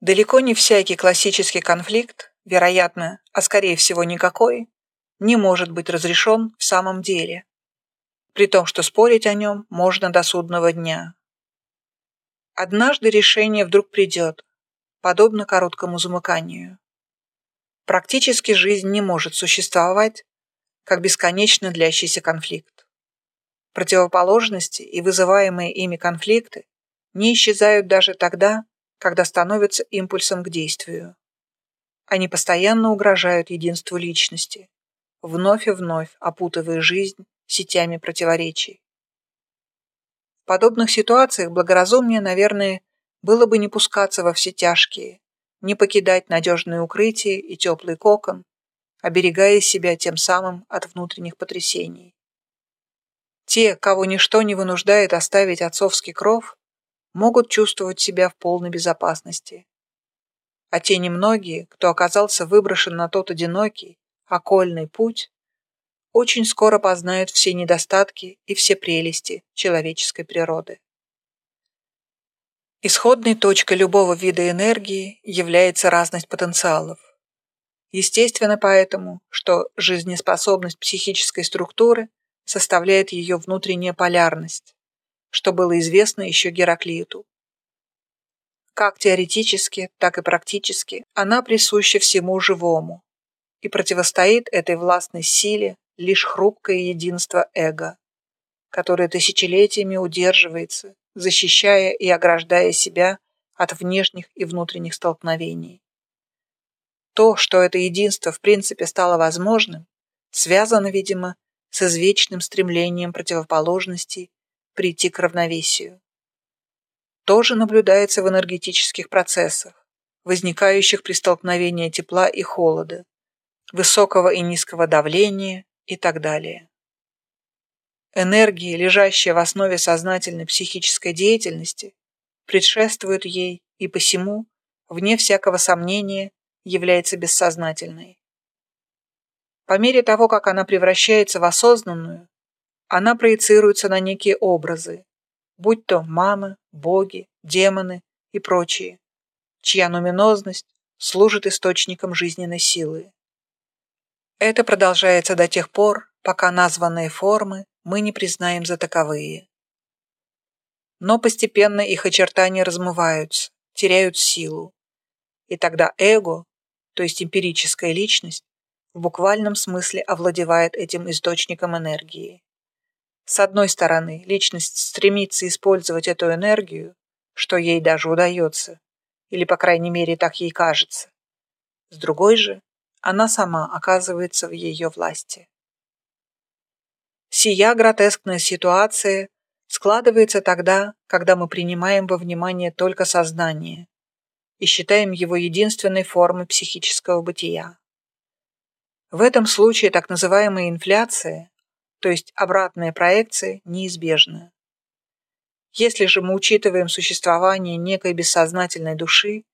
Далеко не всякий классический конфликт, вероятно, а скорее всего никакой, не может быть разрешен в самом деле, при том, что спорить о нем можно до судного дня. Однажды решение вдруг придет, подобно короткому замыканию. Практически жизнь не может существовать, как бесконечно длящийся конфликт. Противоположности и вызываемые ими конфликты не исчезают даже тогда, когда становятся импульсом к действию. Они постоянно угрожают единству личности, вновь и вновь опутывая жизнь сетями противоречий. В подобных ситуациях благоразумнее, наверное, было бы не пускаться во все тяжкие, не покидать надежное укрытие и теплый кокон, оберегая себя тем самым от внутренних потрясений. Те, кого ничто не вынуждает оставить отцовский кров, могут чувствовать себя в полной безопасности. А те немногие, кто оказался выброшен на тот одинокий, окольный путь, очень скоро познают все недостатки и все прелести человеческой природы. Исходной точкой любого вида энергии является разность потенциалов. Естественно поэтому, что жизнеспособность психической структуры составляет ее внутренняя полярность, что было известно еще Гераклиту. Как теоретически, так и практически она присуща всему живому и противостоит этой властной силе лишь хрупкое единство эго, которое тысячелетиями удерживается, защищая и ограждая себя от внешних и внутренних столкновений. То, что это единство в принципе стало возможным, связано, видимо, с извечным стремлением противоположностей прийти к равновесию. Тоже наблюдается в энергетических процессах, возникающих при столкновении тепла и холода, высокого и низкого давления и так далее. Энергии, лежащие в основе сознательной психической деятельности, предшествуют ей и посему, вне всякого сомнения, является бессознательной. По мере того, как она превращается в осознанную, она проецируется на некие образы, будь то мамы, боги, демоны и прочие, чья нуминозность служит источником жизненной силы. Это продолжается до тех пор, пока названные формы мы не признаем за таковые. Но постепенно их очертания размываются, теряют силу, и тогда эго, то есть эмпирическая личность, в буквальном смысле овладевает этим источником энергии. С одной стороны, личность стремится использовать эту энергию, что ей даже удается, или, по крайней мере, так ей кажется. С другой же, она сама оказывается в ее власти. Сия гротескная ситуация складывается тогда, когда мы принимаем во внимание только сознание и считаем его единственной формой психического бытия. В этом случае так называемая инфляция то есть обратная проекция неизбежна. Если же мы учитываем существование некой бессознательной души,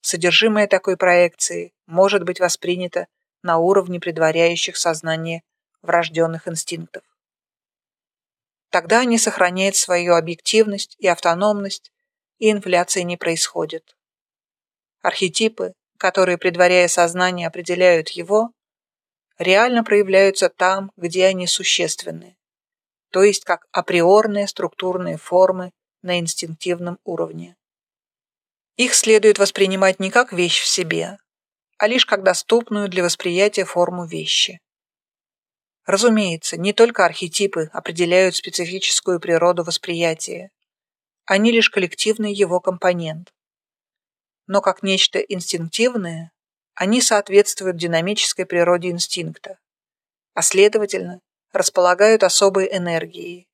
содержимое такой проекции может быть воспринято на уровне предваряющих сознание врожденных инстинктов. Тогда они сохраняют свою объективность и автономность, и инфляции не происходит. Архетипы, которые, предваряя сознание, определяют его, реально проявляются там, где они существенны, то есть как априорные структурные формы на инстинктивном уровне. Их следует воспринимать не как вещь в себе, а лишь как доступную для восприятия форму вещи. Разумеется, не только архетипы определяют специфическую природу восприятия, они лишь коллективный его компонент. Но как нечто инстинктивное, они соответствуют динамической природе инстинкта, а следовательно, располагают особой энергией,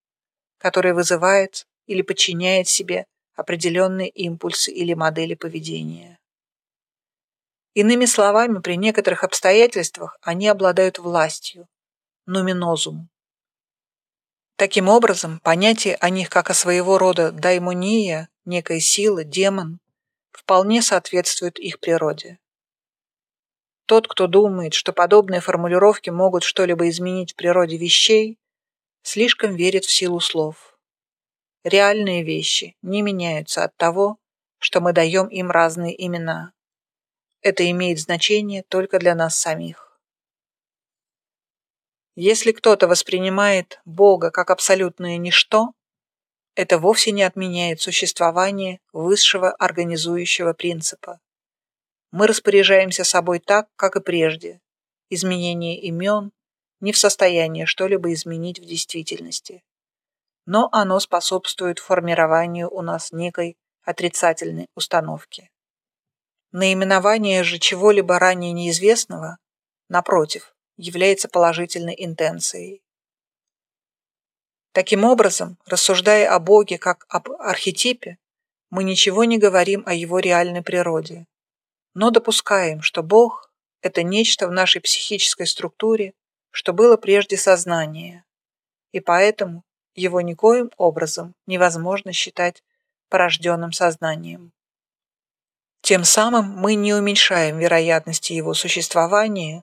которая вызывает или подчиняет себе определенные импульсы или модели поведения. Иными словами, при некоторых обстоятельствах они обладают властью, нуминозум. Таким образом, понятие о них как о своего рода даймония, некая сила, демон, вполне соответствует их природе. Тот, кто думает, что подобные формулировки могут что-либо изменить в природе вещей, слишком верит в силу слов. Реальные вещи не меняются от того, что мы даем им разные имена. Это имеет значение только для нас самих. Если кто-то воспринимает Бога как абсолютное ничто, это вовсе не отменяет существование высшего организующего принципа. Мы распоряжаемся собой так, как и прежде. Изменение имен не в состоянии что-либо изменить в действительности. Но оно способствует формированию у нас некой отрицательной установки. Наименование же чего-либо ранее неизвестного, напротив, является положительной интенцией. Таким образом, рассуждая о Боге как об архетипе, мы ничего не говорим о его реальной природе, но допускаем, что Бог – это нечто в нашей психической структуре, что было прежде сознания, и поэтому его никоим образом невозможно считать порожденным сознанием. Тем самым мы не уменьшаем вероятности его существования,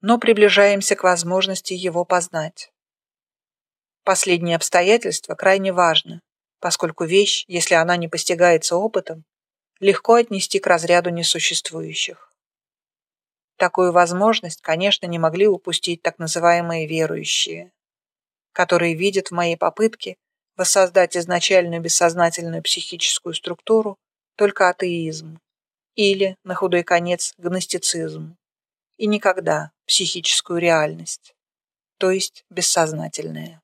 но приближаемся к возможности его познать. Последнее обстоятельство крайне важно, поскольку вещь, если она не постигается опытом, легко отнести к разряду несуществующих. Такую возможность, конечно, не могли упустить так называемые верующие, которые видят в моей попытке воссоздать изначальную бессознательную психическую структуру только атеизм или, на худой конец, гностицизм, и никогда психическую реальность, то есть бессознательное.